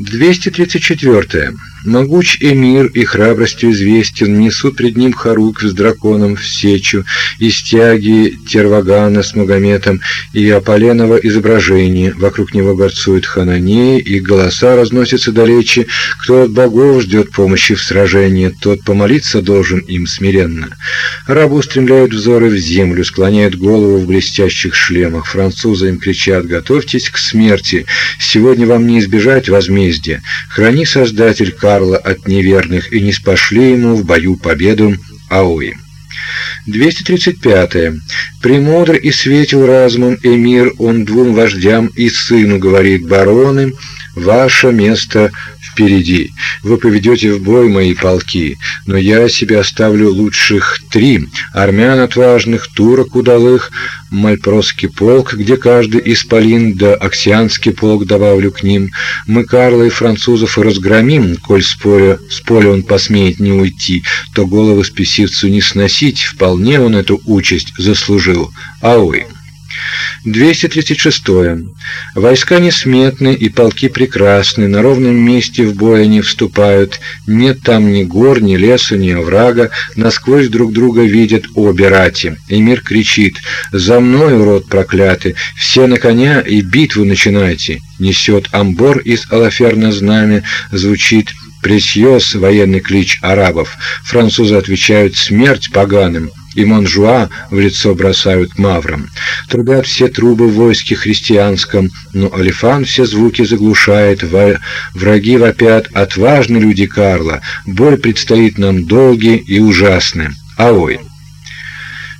234. Могуч эмир и храбростью известен, несут пред ним Харук с драконом в сечу, и стяги Тервагана с Магометом, и Аполеново изображение, вокруг него горцуют хананеи, и голоса разносятся далече, кто от богов ждет помощи в сражении, тот помолиться должен им смиренно. Рабы устремляют взоры в землю, склоняют голову в блестящих шлемах, французы им кричат «Готовьтесь к смерти, сегодня вам не избежать возмездия, храни Создатель Карла от неверных и не спошли ему в бою победу Ауи. 235. -е. Премудр и светил разумом эмир, он двум вождям и сыну говорит, бароны, ваше место впереди. Вы поведете в бой мои полки, но я себе оставлю лучших три: армян отважных, турок удалых, мальпросский полк, где каждый исполин, да оксианский полк добавлю к ним. Мы Карла и французов разгромим, коль споря, с поля он посмеет не уйти, то голову спесивцу не сносить, вполне он эту участь заслужил. Ауи. 236. Войска несметны и полки прекрасны, на ровном месте в бой они вступают. Нет там ни гор, ни леса, ни оврага, насквозь друг друга видят обе рати. И мир кричит: "За мной, у род проклятый! Все на коня и битву начинайте!" Несет амбор из Алаферна знамя, звучит Пресьёс военный клич арабов. Французы отвечают смерть поганым и Монжуа в лицо бросают маврам. Трубят все трубы в войске христианском, но Олифан все звуки заглушает, враги вопят, отважны люди Карла, бой предстоит нам долгий и ужасный. Аой.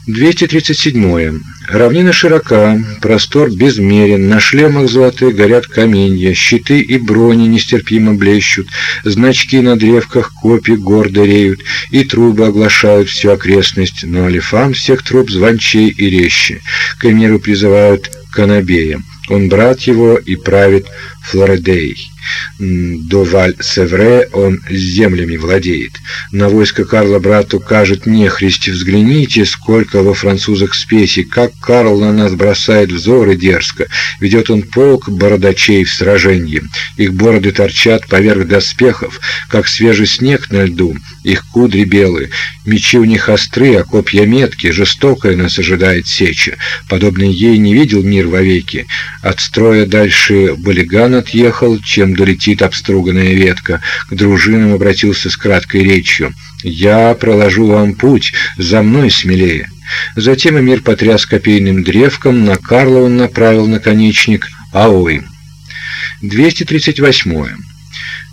237. Равнина широка, простор безмерен, на шлемах золотых горят каменья, щиты и брони нестерпимо блещут, значки на древках копий гордо реют, и трубы оглашают всю окрестность, но Алифан всех труб звончей и резче. К миру призывают Канабея. Он брат его и правит Флоредей. До Валь-Севре он землями владеет. На войско Карла брату кажет нехристь, взгляните, сколько во французах спеси, как Карл на нас бросает взоры дерзко. Ведет он полк бородачей в сражении. Их бороды торчат поверх доспехов, как свежий снег на льду. Их кудри белые, мечи у них острые, а копья меткие, жестокая нас ожидает сеча. Подобный ей не видел мир вовеки. От строя дальше Балиган отъехал, чем долетит обструганная ветка. К дружинам обратился с краткой речью. «Я проложу вам путь, за мной смелее». Затем Эмир потряс копейным древком, на Карла он направил наконечник «Аой». 238.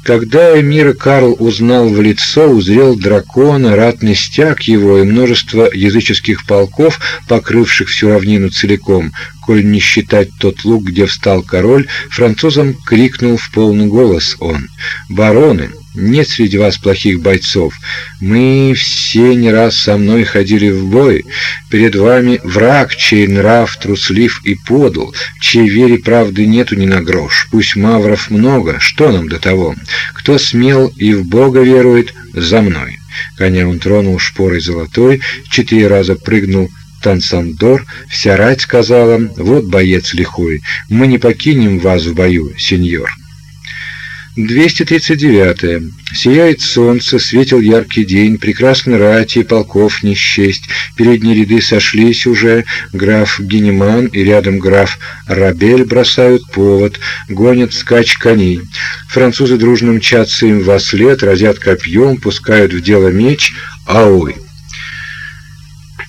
Когда Эмир Карл узнал в лицо, узрел дракона, ратный стяг его и множество языческих полков, покрывших всю равнину целиком, коль не считать тот луг, где встал король, французам крикнул в полный голос он: "Бароны, нет среди вас плохих бойцов. Мы все не раз со мной ходили в бой. Перед вами враг, чей нрав труслив и подл, чьей вере правды нету ни на грош. Пусть мавров много, что нам до того? Кто смел и в Бога верует, за мной. Коня он тронул шпорой золотой, четыре раза прыгнул Тансандор, вся рать сказала: "Вот боец лихой, мы не покинем вас в бою, сеньор". 239. Сияет солнце, светил яркий день, прекрасны рати, полков не счесть. Передние ряды сошлись уже, граф Генеман и рядом граф Рабель бросают повод, гонят скач коней. Французы дружно мчатся им во след, разят копьем, пускают в дело меч, ауй.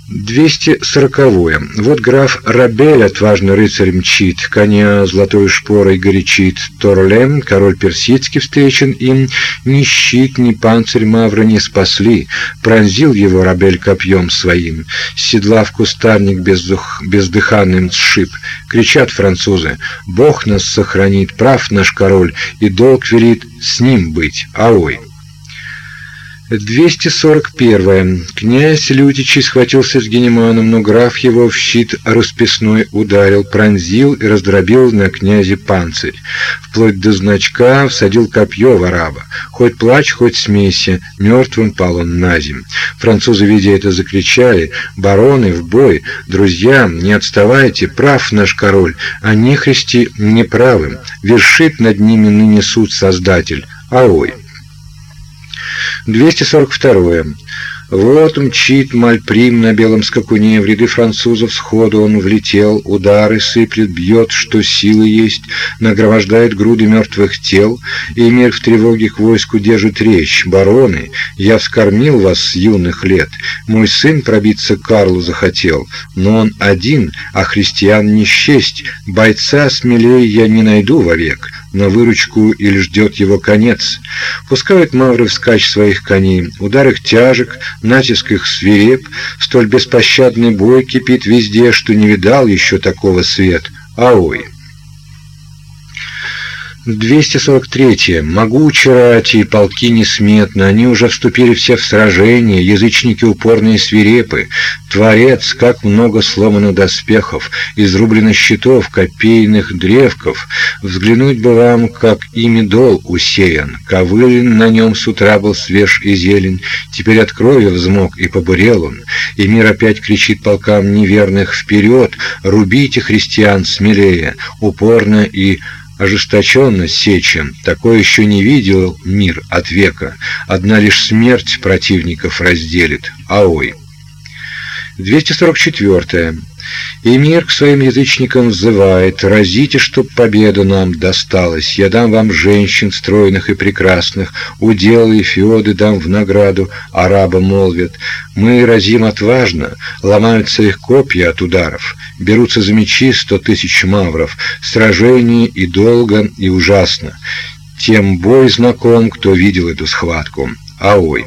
240. Вот граф Рабель, отважный рыцарь, мчит, коня золотой шпорой горячит. Торлем, король персидский, встречен им, ни щит, ни панцирь Мавра не спасли. Пронзил его Рабель копьем своим, седла в кустарник бездух, бездыханным сшиб. Кричат французы, «Бог нас сохранит, прав наш король, и долг велит с ним быть, аой!» 241. Князь Лютичий схватился с Генеманом, но граф его в щит расписной ударил, пронзил и раздробил на князе панцирь. Вплоть до значка всадил копье в араба. Хоть плачь, хоть смейся, мертвым пал он на земь. Французы, видя это, закричали «Бароны, в бой! Друзья, не отставайте, прав наш король, а нехристи неправым, вершит над ними ныне суд Создатель, аой!» 242. Вот мчит Мальприм на белом скакуне, в ряды французов сходу он влетел, удары сыплет, бьет, что силы есть, нагромождает груды мертвых тел, и мир в тревоге к войску держит речь. Бароны, я вскормил вас с юных лет, мой сын пробиться Карлу захотел, но он один, а христиан не счесть, бойца смелее я не найду вовек, на выручку или ждет его конец. Пускают мавры вскачь своих коней, удар их тяжек, натиск их свиреп, столь беспощадный бой кипит везде, что не видал еще такого свет. Аой! 243. Могучи рати, полки несметны, они уже вступили все в сражение, язычники упорные и свирепы. Творец, как много сломано доспехов, изрублено щитов, копейных древков. Взглянуть бы вам, как ими дол усеян. Ковылин на нем с утра был свеж и зелен, теперь от крови взмок и побурел он. И мир опять кричит полкам неверных вперед, рубите христиан смелее, упорно и ожесточенно сечен, такое еще не видел мир от века. Одна лишь смерть противников разделит. Аой. 244. И мир к своим язычникам взывает, разите, чтоб победа нам досталась. Я дам вам женщин стройных и прекрасных, уделы и феоды дам в награду, арабы молвят. Мы разим отважно, ломаются их копья от ударов, берутся за мечи сто тысяч мавров, сражение и долго, и ужасно. Тем бой знаком, кто видел эту схватку. Аой.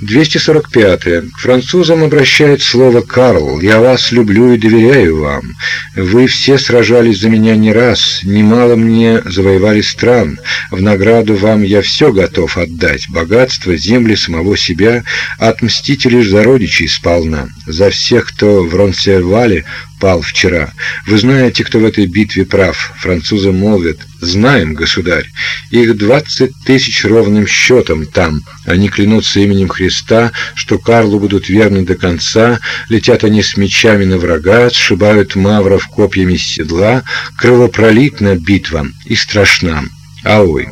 245. К французам обращает слово Карл. Я вас люблю и доверяю вам. Вы все сражались за меня не раз, немало мне завоевали стран. В награду вам я все готов отдать: богатство, земли самого себя, отмстить лишь за родичей сполна, за всех, кто в Ронсервале пал вчера. Вы знаете, кто в этой битве прав. Французы молвят: "Знаем, государь. Их двадцать тысяч ровным счетом там. Они клянутся именем Христа, что Карлу будут верны до конца. Летят они с мечами на врага, сшибают мавров копьями с седла. Кровопролитна битва и страшна. Аой.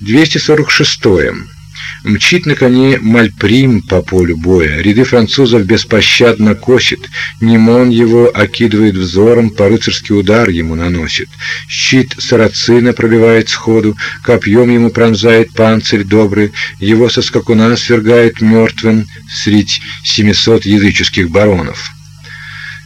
246. -е. Мчит на коне Мальприм по полю боя. Ряды французов беспощадно косит. Нимон его окидывает взором, по-рыцарски удар ему наносит. Щит сарацина пробивает сходу, копьем ему пронзает панцирь добрый, его со скакуна свергает мертвым средь семисот языческих баронов.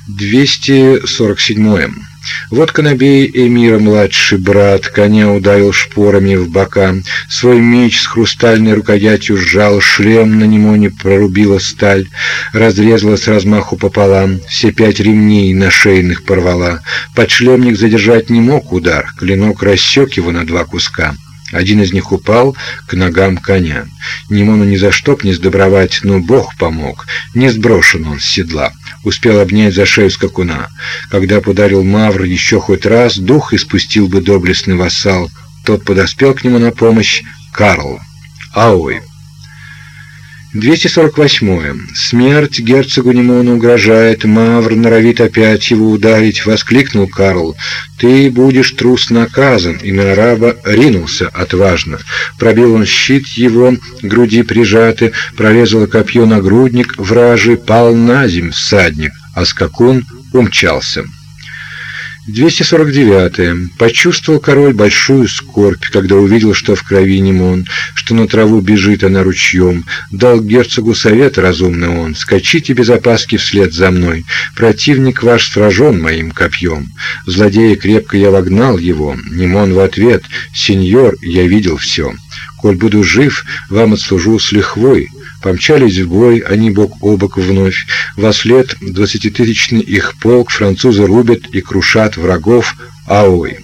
247. Вот Конобей Эмира, младший брат, коня ударил шпорами в бока, свой меч с хрустальной рукоятью сжал, шлем на нему не прорубила сталь, разрезала с размаху пополам, все пять ремней на шейных порвала. Подшлемник задержать не мог удар, клинок рассек его на два куска. Один из них упал к ногам коня. Нимону ни за что б не сдобровать, но Бог помог. Не сброшен он с седла. Успел обнять за шею скакуна. Когда подарил Мавр еще хоть раз, дух испустил бы доблестный вассал. Тот подоспел к нему на помощь Карл. Аой. 248. Смерть герцогу Немону угрожает, Мавр норовит опять его ударить, воскликнул Карл. Ты будешь трус наказан, и на араба ринулся отважно. Пробил он щит его, груди прижаты, прорезало копье нагрудник, вражий пал на земь всадник, а скакун умчался. 249. Почувствовал король большую скорбь, когда увидел, что в крови Немон, что на траву бежит она ручьем. Дал герцогу совет разумный он: "Скачите без опаски вслед за мной. Противник ваш сражен моим копьем. Злодея крепко я вогнал его. Немон в ответ: "Сеньор, я видел все. Коль буду жив, вам отслужу с лихвой". Помчались в бой они бок о бок вновь. Во след двадцатитысячный их полк французы рубят и крушат врагов Аой.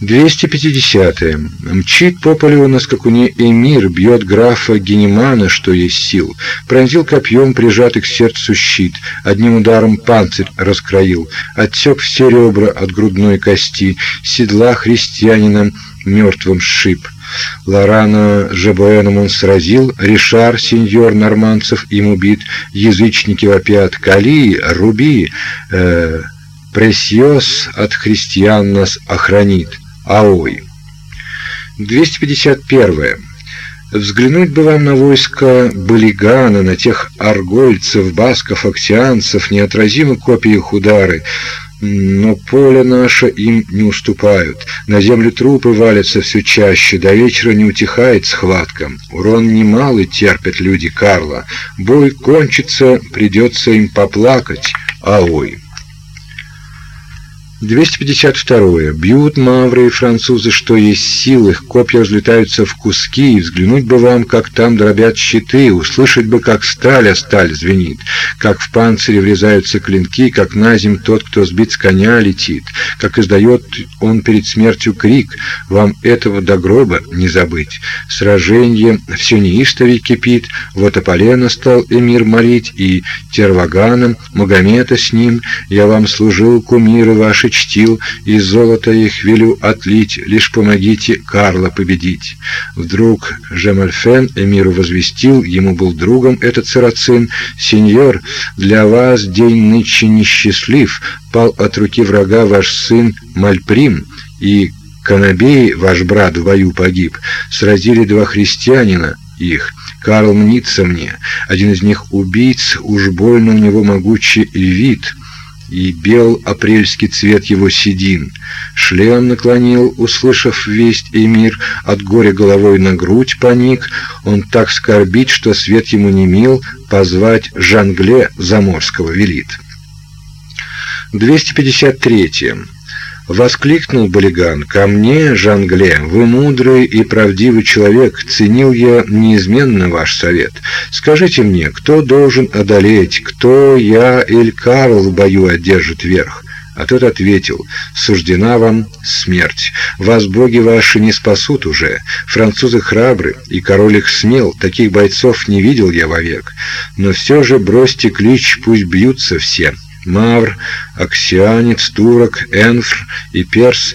250. -е. Мчит по полю на скакуне Эмир, бьет графа Генемана, что есть сил. Пронзил копьем прижатый к сердцу щит, одним ударом панцирь раскроил, отсек все ребра от грудной кости, седла христианина мертвым сшиб. Лорана Жебуэном он сразил, Ришар, сеньор норманцев, им убит, язычники вопят, Кали, руби, э, Пресьос от христиан нас охранит. Аой. 251. Взглянуть бы вам на войско Балигана, на тех аргольцев, басков, актианцев, неотразимы копии их удары, но поле наше им не уступают. На землю трупы валятся все чаще, до вечера не утихает схватка. Урон немалый терпят люди Карла. Бой кончится, придется им поплакать. Аой. 252. Бьют мавры и французы, что есть сил, их копья разлетаются в куски, и взглянуть бы вам, как там дробят щиты, услышать бы, как сталь о сталь звенит, как в панцире врезаются клинки, как на земь тот, кто сбит с коня, летит, как издает он перед смертью крик, вам этого до гроба не забыть. Сражение все неистово кипит, вот Аполлена стал эмир молить, и Терваганом, Магомета с ним, я вам служил, кумиры ваши чтил, и золото их велю отлить, лишь помогите Карла победить. Вдруг Жемальфен эмиру возвестил, ему был другом этот сарацин, «Сеньор, для вас день нынче несчастлив, пал от руки врага ваш сын Мальприм, и Канабей, ваш брат, в бою погиб, сразили два христианина их. Карл мнится мне, один из них убийц, уж больно у него могучий вид» и бел апрельский цвет его седин. Шлем наклонил, услышав весть Эмир, от горя головой на грудь поник, он так скорбит, что свет ему не мил, позвать Жангле Заморского велит. 253. Воскликнул Болиган: "Ко мне, Жангле, вы мудрый и правдивый человек, ценил я неизменно ваш совет. Скажите мне, кто должен одолеть, кто я или Карл в бою одержит верх?" А тот ответил: "Суждена вам смерть. Вас боги ваши не спасут уже. Французы храбры, и король их смел. Таких бойцов не видел я вовек. Но все же бросьте клич, пусть бьются все. Мавр, Аксианец, Турок, Энфр и Перс,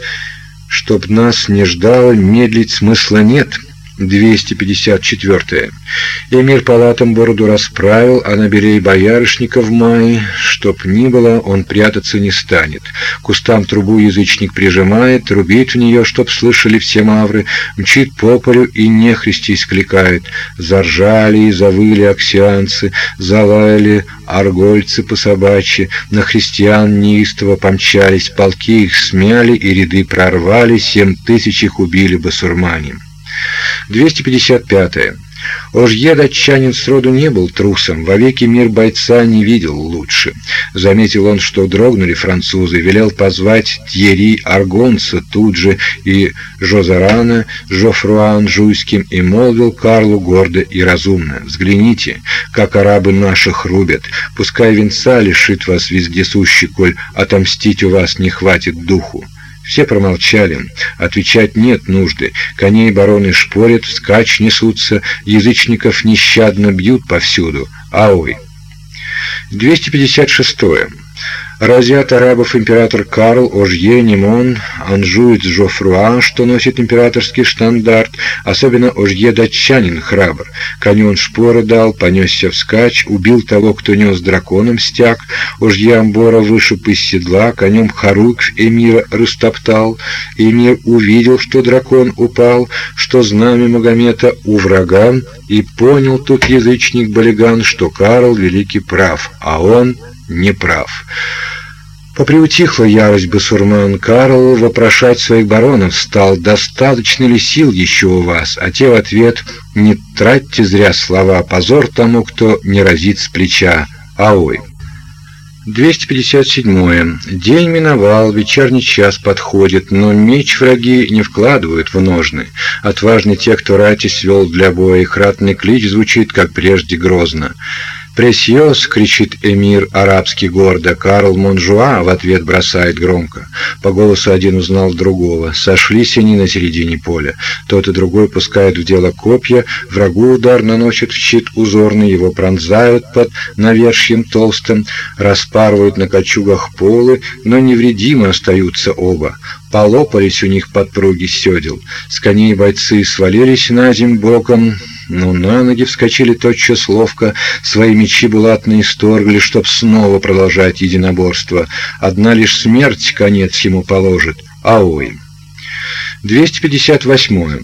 чтоб нас не ждало, медлить смысла нет». 254. Эмир палатам бороду расправил, а на берей боярышника в мае, чтоб ни было, он прятаться не станет. Кустам трубу язычник прижимает, трубит в нее, чтоб слышали все мавры, мчит по полю и нехристи скликает. Заржали и завыли аксианцы, залаяли аргольцы по собачьи, на христиан неистово помчались, полки их смяли и ряды прорвали, семь тысяч их убили басурмане. 255. -е. Ожье датчанин сроду не был трусом, вовеки мир бойца не видел лучше. Заметил он, что дрогнули французы, велел позвать Тьери Аргонца тут же и Жозарана Жофруа Анжуйским и молвил Карлу гордо и разумно. «Взгляните, как арабы наших рубят, пускай венца лишит вас вездесущий, коль отомстить у вас не хватит духу». Все промолчали. Отвечать нет нужды. Коней бароны шпорят, вскачь несутся, язычников нещадно бьют повсюду. Ауй. 256. -е. Разят арабов император Карл, Ожье, Немон, Анжуец Жофруа, что носит императорский штандарт, особенно Ожье датчанин храбр. Коню он шпоры дал, понесся вскачь, убил того, кто нес драконом стяг, Ожье Амбора вышиб из седла, конем Харук эмира растоптал. Эмир увидел, что дракон упал, что знамя Магомета у врага, и понял тут язычник Балиган, что Карл великий прав, а он не прав. Поприутихла ярость басурман Карл вопрошать своих баронов стал, достаточно ли сил еще у вас, а те в ответ «Не тратьте зря слова, позор тому, кто не разит с плеча, аой». 257. День миновал, вечерний час подходит, но меч враги не вкладывают в ножны. Отважны те, кто рати свел для боя, и ратный клич звучит, как прежде, грозно. «Пресьос!» — кричит эмир арабский гордо. Карл Монжуа в ответ бросает громко. По голосу один узнал другого. Сошлись они на середине поля. Тот и другой пускают в дело копья, врагу удар наносят в щит узорный, его пронзают под навершьем толстым, распарывают на кольчугах полы, но невредимы остаются оба. Полопались у них подпруги седел. С коней бойцы свалились на земь боком, но на ноги вскочили тотчас ловко, свои мечи булатные сторгли, чтоб снова продолжать единоборство. Одна лишь смерть конец ему положит. А ой. 258.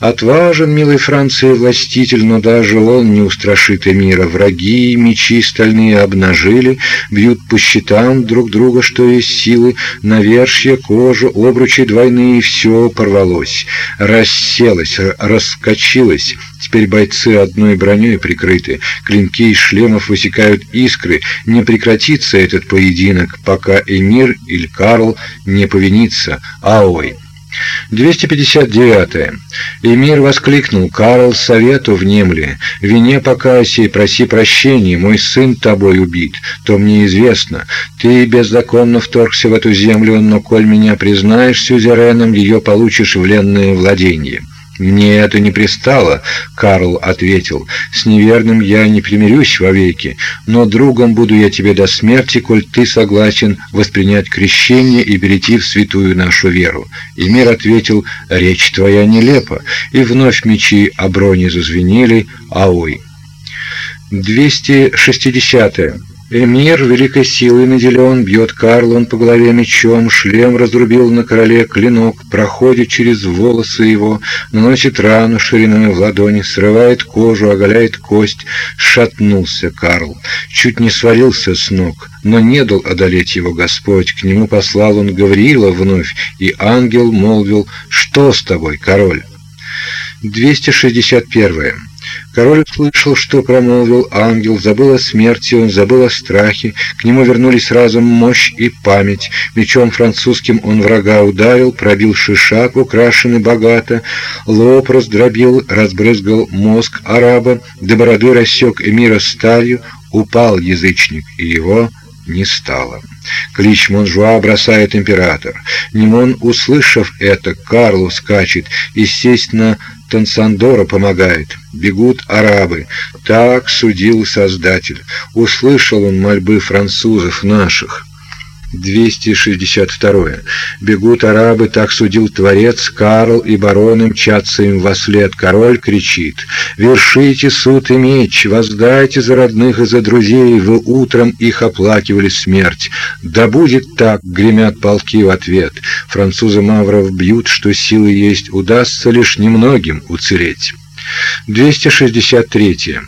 Отважен, милый Франции, властитель, но даже он не устрашит мира. Враги мечи стальные обнажили, бьют по щитам друг друга, что есть силы, навершье, кожа, обручи двойные, все порвалось, расселось, раскочилось. Теперь бойцы одной броней прикрыты, клинки из шлемов высекают искры. Не прекратится этот поединок, пока эмир или Карл не повинится. Аой! 259. Эмир воскликнул: "Карл, совету внемли, вине покайся и проси прощения, мой сын тобой убит, то мне известно. Ты беззаконно вторгся в эту землю, но коль меня признаешь сюзереном, ее получишь в ленное владение". «Мне это не пристало», — Карл ответил. «С неверным я не примирюсь вовеки, но другом буду я тебе до смерти, коль ты согласен воспринять крещение и перейти в святую нашу веру». И мир ответил, «Речь твоя нелепа», и вновь мечи о броне зазвенели, аой. 260. -е. Эмир великой силой наделен, бьет Карлон по голове мечом, шлем разрубил на короле клинок, проходит через волосы его, наносит рану шириной в ладони, срывает кожу, оголяет кость. Шатнулся Карл, чуть не свалился с ног, но не дал одолеть его Господь. К нему послал он Гавриила вновь, и ангел молвил, «Что с тобой, король?» 261. Король услышал, что промолвил ангел, забыл о смерти, он забыл о страхе, к нему вернулись разум, мощь и память. Мечом французским он врага ударил, пробил шишак, украшенный богато, лоб раздробил, разбрызгал мозг араба, до бороды рассек эмира сталью, упал язычник, и его не стало. Клич Монжуа бросает император. Нимон, услышав это, Карлу скачет, естественно, Тансандора помогает. Бегут арабы. Так судил Создатель. Услышал он мольбы французов наших. 262. Бегут арабы, так судил Творец, Карл и бароны мчатся им во след. Король кричит, «Вершите суд и меч, воздайте за родных и за друзей, вы утром их оплакивали смерть». «Да будет так!» — гремят полки в ответ. Французы Мавров бьют, что силы есть, удастся лишь немногим уцелеть. 263.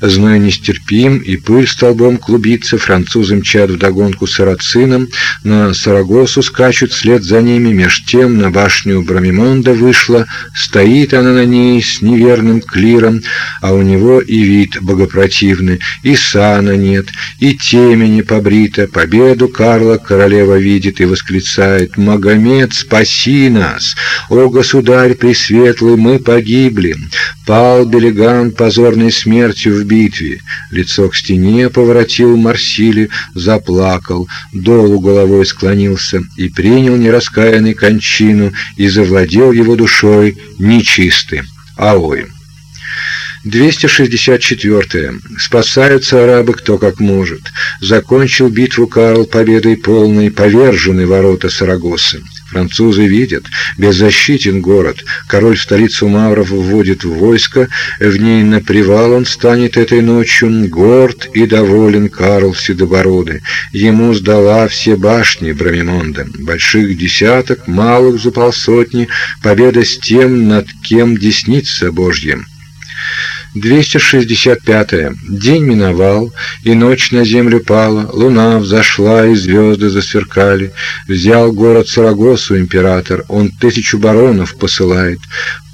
Зной нестерпим, и пыль столбом клубится, французы мчат вдогонку сарацинам, на Сарагосу скачут вслед за ними, меж тем на башню Брамимонда вышла, стоит она на ней с неверным клиром, а у него и вид богопротивный, и сана нет, и темени побрита, победу Карла королева видит и восклицает «Магомед, спаси нас! О, государь пресветлый, мы погибли! Пал Белиган позорной смертью, смертью в битве. Лицо к стене поворотил Марсили, заплакал, долу головой склонился и принял нераскаянный кончину и завладел его душой нечистый. Аой. 264. Спасаются арабы кто как может. Закончил битву Карл победой полной, повержены ворота Сарагосы. Французы видят, беззащитен город. Король столицу Мавров вводит в войско, в ней на привал он станет этой ночью. Горд и доволен Карл Седобородый. Ему сдала все башни Брамимонда. Больших десяток, малых за полсотни. Победа с тем, над кем десница Божья. 265. -е. День миновал, и ночь на землю пала, луна взошла, и звезды засверкали. Взял город Сарагосу император, он тысячу баронов посылает.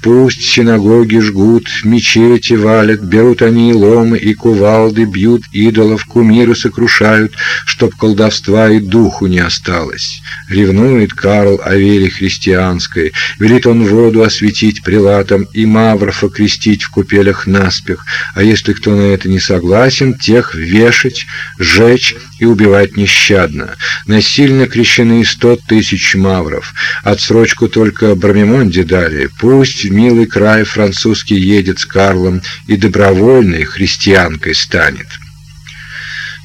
Пусть синагоги жгут, мечети валят, берут они ломы и кувалды, бьют идолов, кумиры сокрушают, чтоб колдовства и духу не осталось. Ревнует Карл о вере христианской, велит он воду осветить прилатам и мавров окрестить в купелях наспех, а если кто на это не согласен, тех вешать, жечь и убивать нещадно. Насильно крещены сто тысяч мавров. Отсрочку только Брамимонде дали. Пусть милый край французский едет с Карлом и добровольной христианкой станет.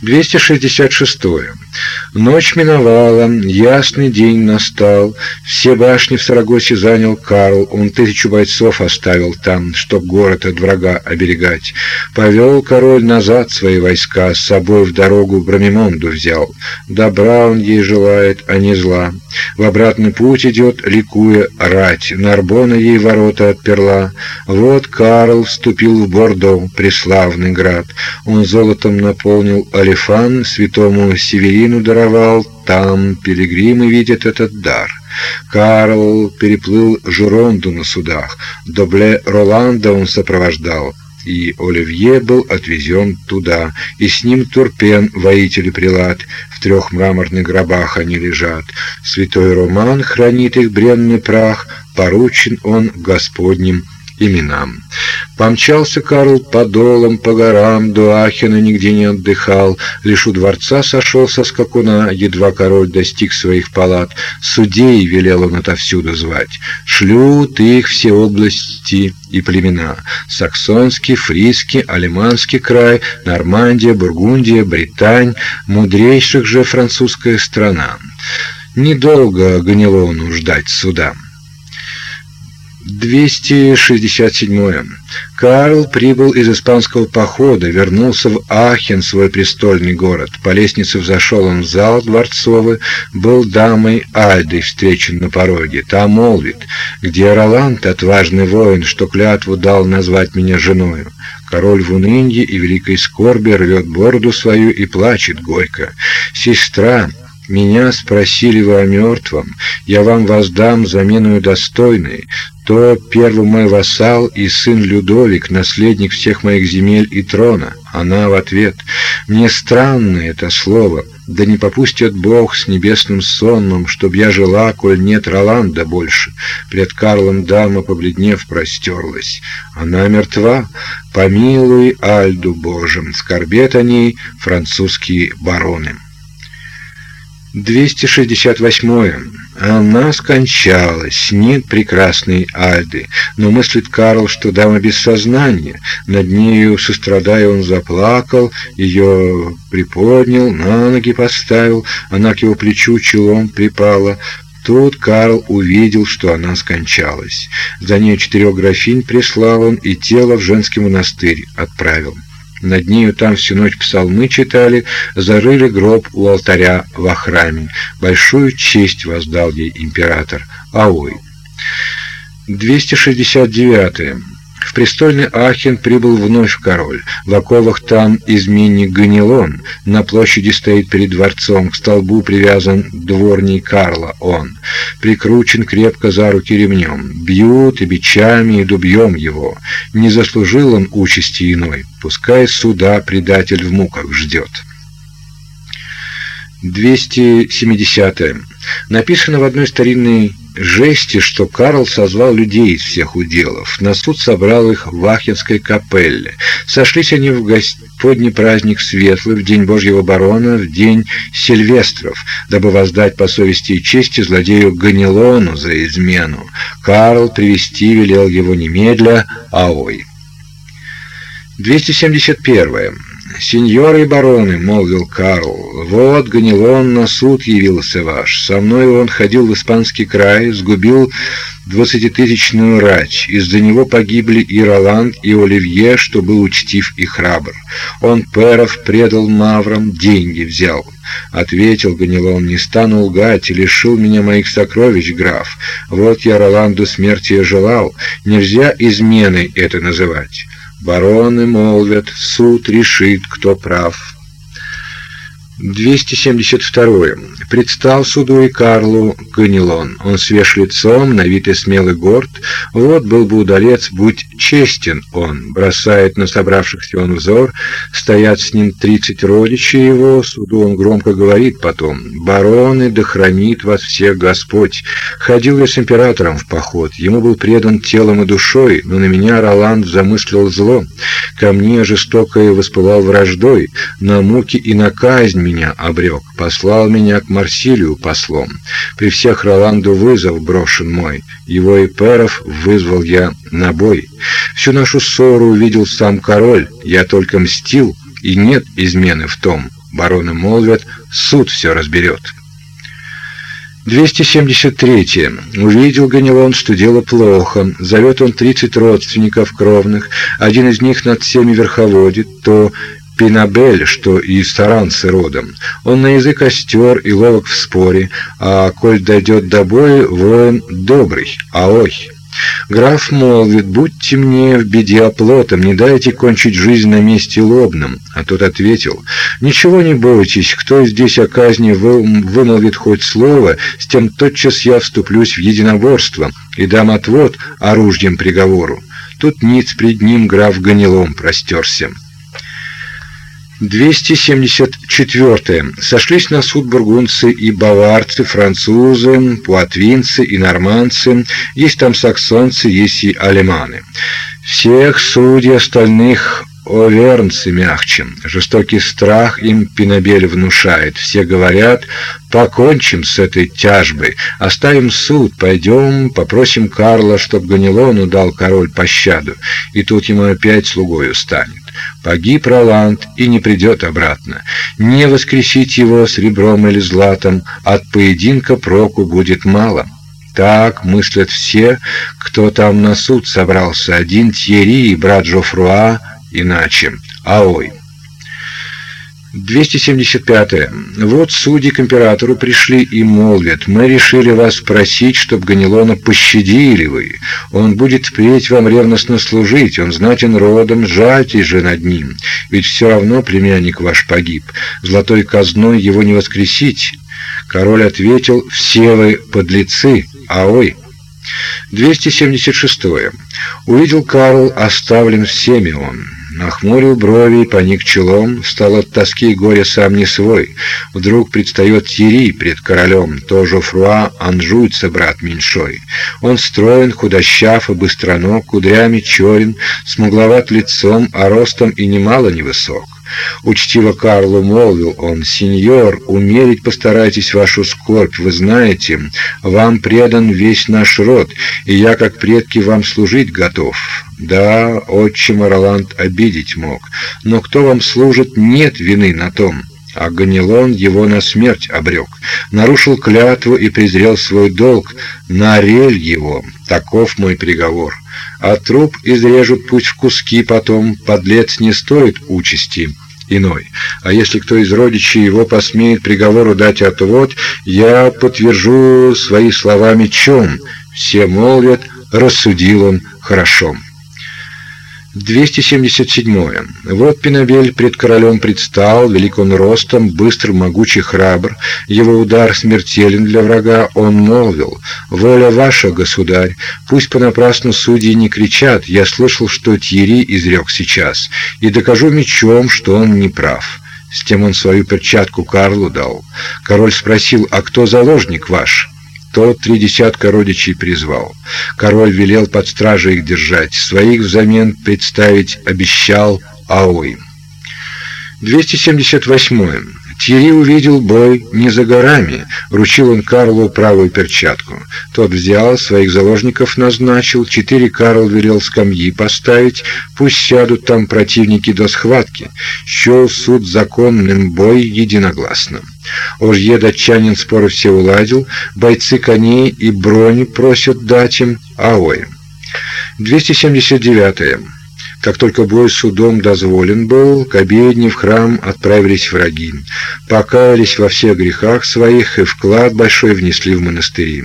266. Ночь миновала, ясный день настал. Все башни в Сарагосе занял Карл. Он тысячу бойцов оставил там, чтоб город от врага оберегать. Повел король назад свои войска, с собой в дорогу Брамимонду взял. Добра он ей желает, а не зла. В обратный путь идет, ликуя, рать. Нарбона ей ворота отперла. Вот Карл вступил в Бордо, преславный град. Он золотом наполнил Алифан, святому Северину даровал, там пилигримы видят этот дар. Карл переплыл Журонду на судах, Добле Роланда он сопровождал, и Оливье был отвезен туда, и с ним Турпен, воитель прилад, в трех мраморных гробах они лежат. Святой Роман хранит их бренный прах, поручен он Господним именам. Помчался Карл по долам, по горам, до Ахена нигде не отдыхал, лишь у дворца сошел со скакуна, едва король достиг своих палат. Судей велел он отовсюду звать. Шлют их все области и племена. Саксонский, Фриский, Алиманский край, Нормандия, Бургундия, Британь, мудрейших же французская страна. Недолго Ганилону ждать суда. 267. Карл прибыл из испанского похода, вернулся в Ахен, свой престольный город. По лестнице взошел он в зал дворцовый, был дамой Альдой встречен на пороге. Та молвит, где Роланд, отважный воин, что клятву дал назвать меня женою. Король в унынье и великой скорби рвет бороду свою и плачет горько. Сестра, меня спросили вы о мертвом, я вам воздам заменую достойной, то первый мой вассал и сын Людовик, наследник всех моих земель и трона. Она в ответ: "Мне странно это слово, да не попустит Бог с небесным сонмом, чтоб я жила, коль нет Роланда больше". Пред Карлом дама, побледнев, простерлась. Она мертва. Помилуй Альду Божим, скорбят они французские бароны. 268. Она скончалась, нет прекрасной Альды, но мыслит Карл, что дама без сознания. Над нею, сострадая, он заплакал, ее приподнял, на ноги поставил, она к его плечу челом припала. Тут Карл увидел, что она скончалась. За ней четырех графинь прислал он и тело в женский монастырь отправил. Над нею там всю ночь псалмы читали, зарыли гроб у алтаря во храме. Большую честь воздал ей император Аой. 269. В престольный Ахен прибыл вновь король. В оковах там изменник Ганилон. На площади стоит перед дворцом, к столбу привязан дворний Карла он. Прикручен крепко за руки ремнем. Бьют и бичами, и дубьем его. Не заслужил он участи иной. Пускай суда предатель в муках ждет. 270. -е. Написано в одной старинной жести, что Карл созвал людей из всех уделов. На суд собрал их в Ахенской капелле. Сошлись они в Господний праздник Светлый, в день Божьего барона, в день Сильвестров, дабы воздать по совести и чести злодею Ганилону за измену. Карл привести велел его немедля, а ой. 271. «Сеньоры и бароны», — молвил Карл, — «вот Ганилон на суд явился ваш. Со мной он ходил в испанский край, сгубил двадцатитысячную рать. Из-за него погибли и Роланд, и Оливье, что был учтив и храбр. Он перов предал маврам, деньги взял». Ответил Ганилон, «Не стану лгать, и лишил меня моих сокровищ, граф. Вот я Роланду смерти желал, нельзя изменой это называть». Бароны молвят, суд решит, кто прав. 272. Предстал суду и Карлу Ганилон. Он свеж лицом, на вид и смелый горд. Вот был бы удалец, будь честен он. Бросает на собравшихся он взор. Стоят с ним тридцать родичей его. Суду он громко говорит потом. «Бароны, да хранит вас всех Господь! Ходил я с императором в поход. Ему был предан телом и душой, но на меня Роланд замыслил зло. Ко мне жестокое воспылал враждой. На муки и на казнь меня обрек, послал меня к Марсилию послом. При всех Роланду вызов брошен мой, его и перов вызвал я на бой. Всю нашу ссору увидел сам король, я только мстил, и нет измены в том. Бароны молвят, суд все разберет. 273. Увидел Ганилон, что дело плохо. Зовет он тридцать родственников кровных. Один из них над всеми верховодит. То Пинабель, что и старанцы родом. Он на язык остер и ловок в споре, а коль дойдет до боя, воин добрый, а ой. Граф молвит, будьте мне в беде оплотом, не дайте кончить жизнь на месте лобном. А тот ответил, ничего не бойтесь, кто здесь о казни вымолвит хоть слово, с тем тотчас я вступлюсь в единоборство и дам отвод оружием приговору. Тут ниц пред ним граф Ганилом простерся. 274. Сошлись на суд бургундцы и баварцы, французы, пуатвинцы и нормандцы, есть там саксонцы, есть и алеманы. Всех судей остальных овернцы мягче. Жестокий страх им Пинабель внушает. Все говорят, покончим с этой тяжбой, оставим суд, пойдем, попросим Карла, чтоб Ганилону дал король пощаду, и тут ему опять слугою станет. Погиб Роланд и не придет обратно. Не воскресить его с ребром или златом, от поединка проку будет мало. Так мыслят все, кто там на суд собрался. Один Тьерри и брат Жофруа, иначе. Аой. 275. -е. Вот судьи к императору пришли и молвят, мы решили вас просить, чтоб Ганилона пощадили вы. Он будет впредь вам ревностно служить, он знатен родом, жальтесь же над ним, ведь все равно племянник ваш погиб, золотой казной его не воскресить. Король ответил, все вы подлецы, а ой. 276. -е. Увидел Карл, оставлен всеми он. Нахмурил брови поник челом, стал от тоски и горя сам не свой. Вдруг предстает Тири пред королем, тоже Фруа Анжуйца, брат меньшой. Он строен, худощав и быстроног, кудрями черен, смугловат лицом, а ростом и немало невысок. Учтиво Карлу молвил он, «Сеньор, умерить постарайтесь вашу скорбь, вы знаете, вам предан весь наш род, и я, как предки, вам служить готов». Да, отчима Роланд обидеть мог, но кто вам служит, нет вины на том. А Ганилон его на смерть обрек, нарушил клятву и презрел свой долг, на рель его, таков мой приговор. А труп изрежут пусть в куски потом, подлец не стоит участи иной. А если кто из родичей его посмеет приговору дать отвод, я подтвержу свои слова мечом. Все молвят, рассудил он хорошо. 277. Вот Пинабель пред королем предстал, велик он ростом, быстр, могучий, храбр. Его удар смертелен для врага, он молвил, «Воля ваша, государь, пусть понапрасну судьи не кричат, я слышал, что Тьери изрек сейчас, и докажу мечом, что он не прав». С тем он свою перчатку Карлу дал. Король спросил, «А кто заложник ваш?» Тот три десятка родичей призвал. Король велел под стражей их держать, своих взамен представить обещал Аой. 278. Тьерри увидел бой не за горами. Вручил он Карлу правую перчатку. Тот взял, своих заложников назначил, четыре Карл велел скамьи поставить, пусть сядут там противники до схватки. Счел суд законным бой единогласно. Ожье датчанин споры все уладил, бойцы коней и брони просят дать им, а ой. 279. -е. Как только бой судом дозволен был, к обедне в храм отправились враги. Покаялись во всех грехах своих и вклад большой внесли в монастыри.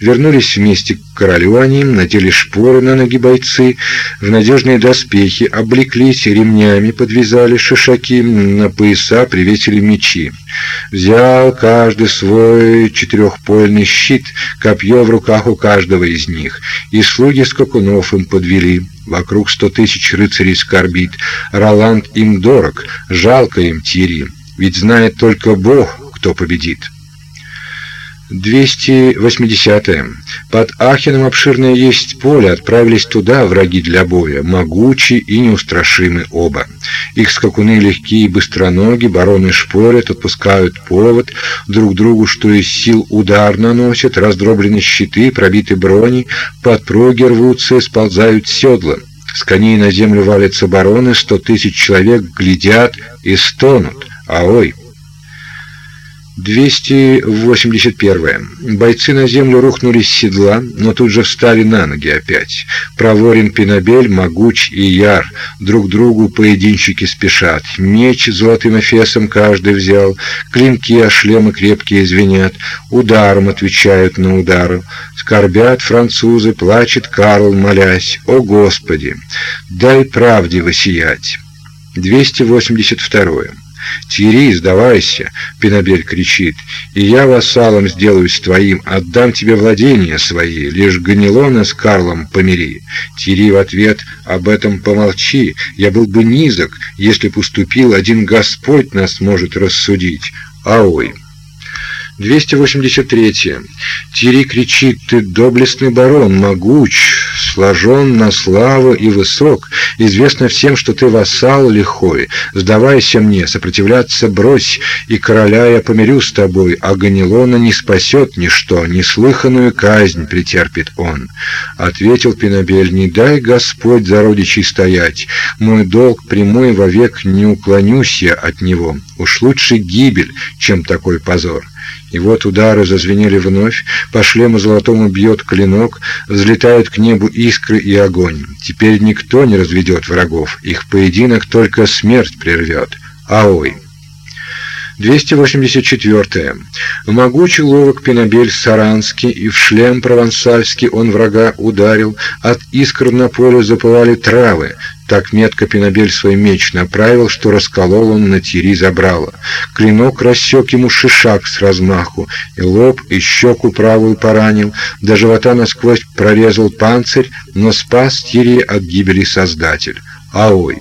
Вернулись вместе к королю они, надели шпоры на ноги бойцы, в надежные доспехи, облеклись ремнями, подвязали шишаки, на пояса привесили мечи. Взял каждый свой четырехпольный щит, копье в руках у каждого из них, и слуги скакунов им подвели. Вокруг сто тысяч рыцарей скорбит, Роланд им дорог, жалко им Тири, ведь знает только Бог, кто победит. 280. -е. Под Ахеном обширное есть поле, отправились туда враги для боя, могучие и неустрашимы оба. Их скакуны легкие и быстроногие, бароны шпорят, отпускают повод, друг другу что из сил удар наносят, раздроблены щиты, пробиты брони, подпруги рвутся сползают седла. С коней на землю валятся бароны, сто тысяч человек глядят и стонут. А ой! 281. Бойцы на землю рухнули с седла, но тут же встали на ноги опять. Проворен Пинабель, Могуч и Яр друг другу поединщики спешат. Меч золотым эфесом каждый взял, клинки, а шлемы крепкие звенят, ударом отвечают на удар. Скорбят французы, плачет Карл, молясь: "О, Господи, дай правде воссиять". 282. «Тири, сдавайся!» — Пинабель кричит. «И я вассалом сделаюсь твоим, отдам тебе владения свои, лишь Ганилона с Карлом помири». Тири в ответ «Об этом помолчи, я был бы низок, если б уступил, один Господь нас может рассудить». Аой! 283. Тири кричит, ты доблестный барон, могуч, сложен на славу и высок. Известно всем, что ты вассал лихой. Сдавайся мне, сопротивляться брось, и короля я помирю с тобой, а Ганилона не спасет ничто, неслыханную казнь претерпит он. Ответил Пинабель, не дай Господь за родичей стоять. Мой долг прямой вовек не уклонюсь я от него. Уж лучше гибель, чем такой позор. И вот удары зазвенели вновь, по шлему золотому бьет клинок, взлетают к небу искры и огонь. Теперь никто не разведет врагов, их поединок только смерть прервет. Аой! 284. В могучий ловок Пинабель Саранский и в шлем провансальский он врага ударил, от искр на поле запылали травы, так метко Пинабель свой меч направил, что расколол он на тири забрало. Клинок рассек ему шишак с размаху, и лоб, и щеку правую поранил, до живота насквозь прорезал панцирь, но спас тири от гибели Создатель. Аой!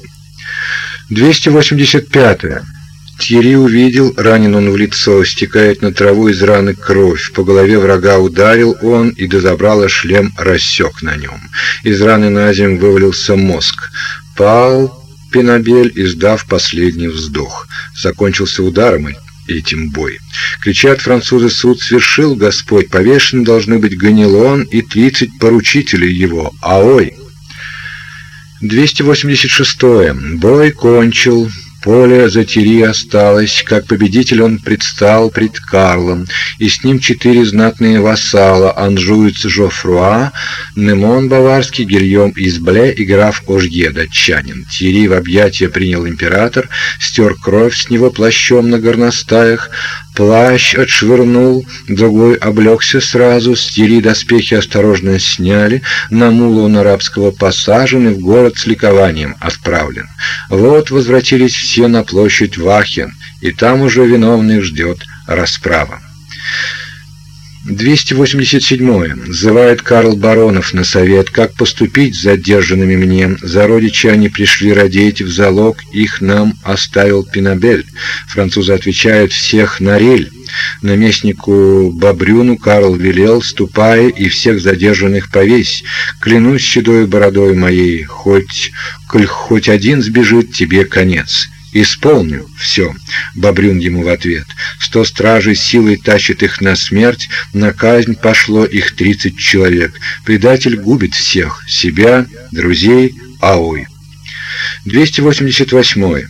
285. -е. Тьерри увидел, ранен он в лицо, стекает на траву из раны кровь. По голове врага ударил он, и до забрала шлем рассек на нем. Из раны на землю вывалился мозг. Пал Пинабель, издав последний вздох. Закончился ударом этим бой. Кричат французы, суд свершил Господь, повешены должны быть Ганилон и тридцать поручителей его. Аой! 286. Бой кончил. Поле за Тири осталось, как победитель он предстал пред Карлом, и с ним четыре знатные вассала: Анжуец Жофруа, Немон Баварский, Гильем из Бле и граф Ожье датчанин. Тири в объятия принял император, стер кровь с него плащом на горностаях, Плащ отшвырнул, другой облегся сразу, стери доспехи осторожно сняли, на мулу он арабского посажен и в город с ликованием отправлен. Вот возвратились все на площадь Вахен, и там уже виновных ждет расправа. 287. Зывает Карл Баронов на совет, как поступить с задержанными мне. За родичи они пришли родить в залог, их нам оставил Пинабель. Французы отвечают всех на рель. Наместнику Бобрюну Карл велел, ступай и всех задержанных повесь. Клянусь седой бородой моей, хоть, коль хоть один сбежит, тебе конец. «Исполню все», — Бобрюн ему в ответ. «Сто стражей силой тащит их на смерть, на казнь пошло их тридцать человек. Предатель губит всех, себя, друзей, аой». 288.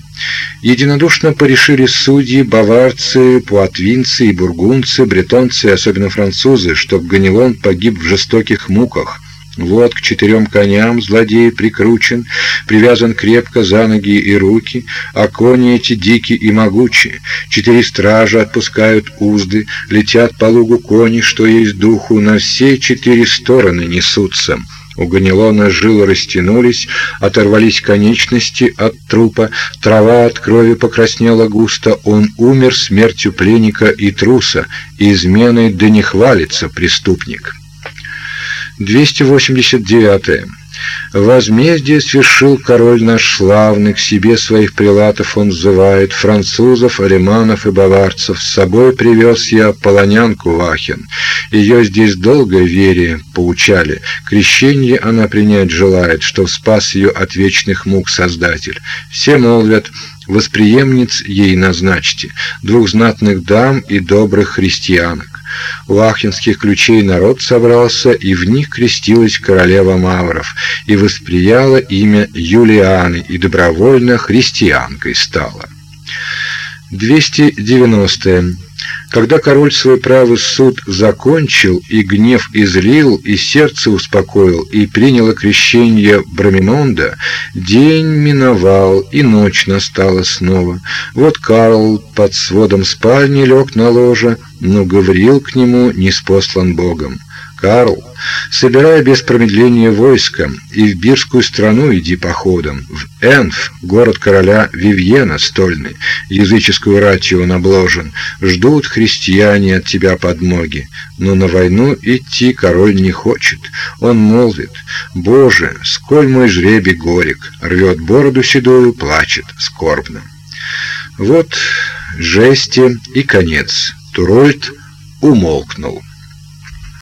Единодушно порешили судьи, баварцы, пуатвинцы и бургундцы, бретонцы, особенно французы, чтоб Ганилон погиб в жестоких муках. Вот к четырем коням злодей прикручен, привязан крепко за ноги и руки, а кони эти дикие и могучие. Четыре стража отпускают узды, летят по лугу кони, что есть духу, на все четыре стороны несутся. У Ганилона жилы растянулись, оторвались конечности от трупа, трава от крови покраснела густо, он умер смертью пленника и труса, изменой да не хвалится преступник. 289. Возмездие свершил король наш славный, к себе своих прилатов он взывает, французов, алеманов и баварцев. С собой привез я полонянку Вахин. Ее здесь долго вере поучали. Крещение она принять желает, что спас ее от вечных мук Создатель. Все молвят, восприемниц ей назначьте, двух знатных дам и добрых христианок. У ахинских ключей народ собрался, и в них крестилась королева Мавров, и восприяла имя Юлианы, и добровольно христианкой стала. 290. Когда король свой правый суд закончил, и гнев излил, и сердце успокоил, и приняло крещение Браминонда, день миновал, и ночь настала снова. Вот Карл под сводом спальни лег на ложе, но Гавриил к нему не спослан Богом. Карл, собирая без промедления войско, и в Бирскую страну иди походом, в Энф, город короля Вивьена стольный, языческую ратью он обложен, ждут христиане от тебя подмоги, но на войну идти король не хочет. Он молвит, «Боже, сколь мой жребий горек!» рвет бороду седую, плачет скорбно. Вот жести и конец. Турольд умолкнул.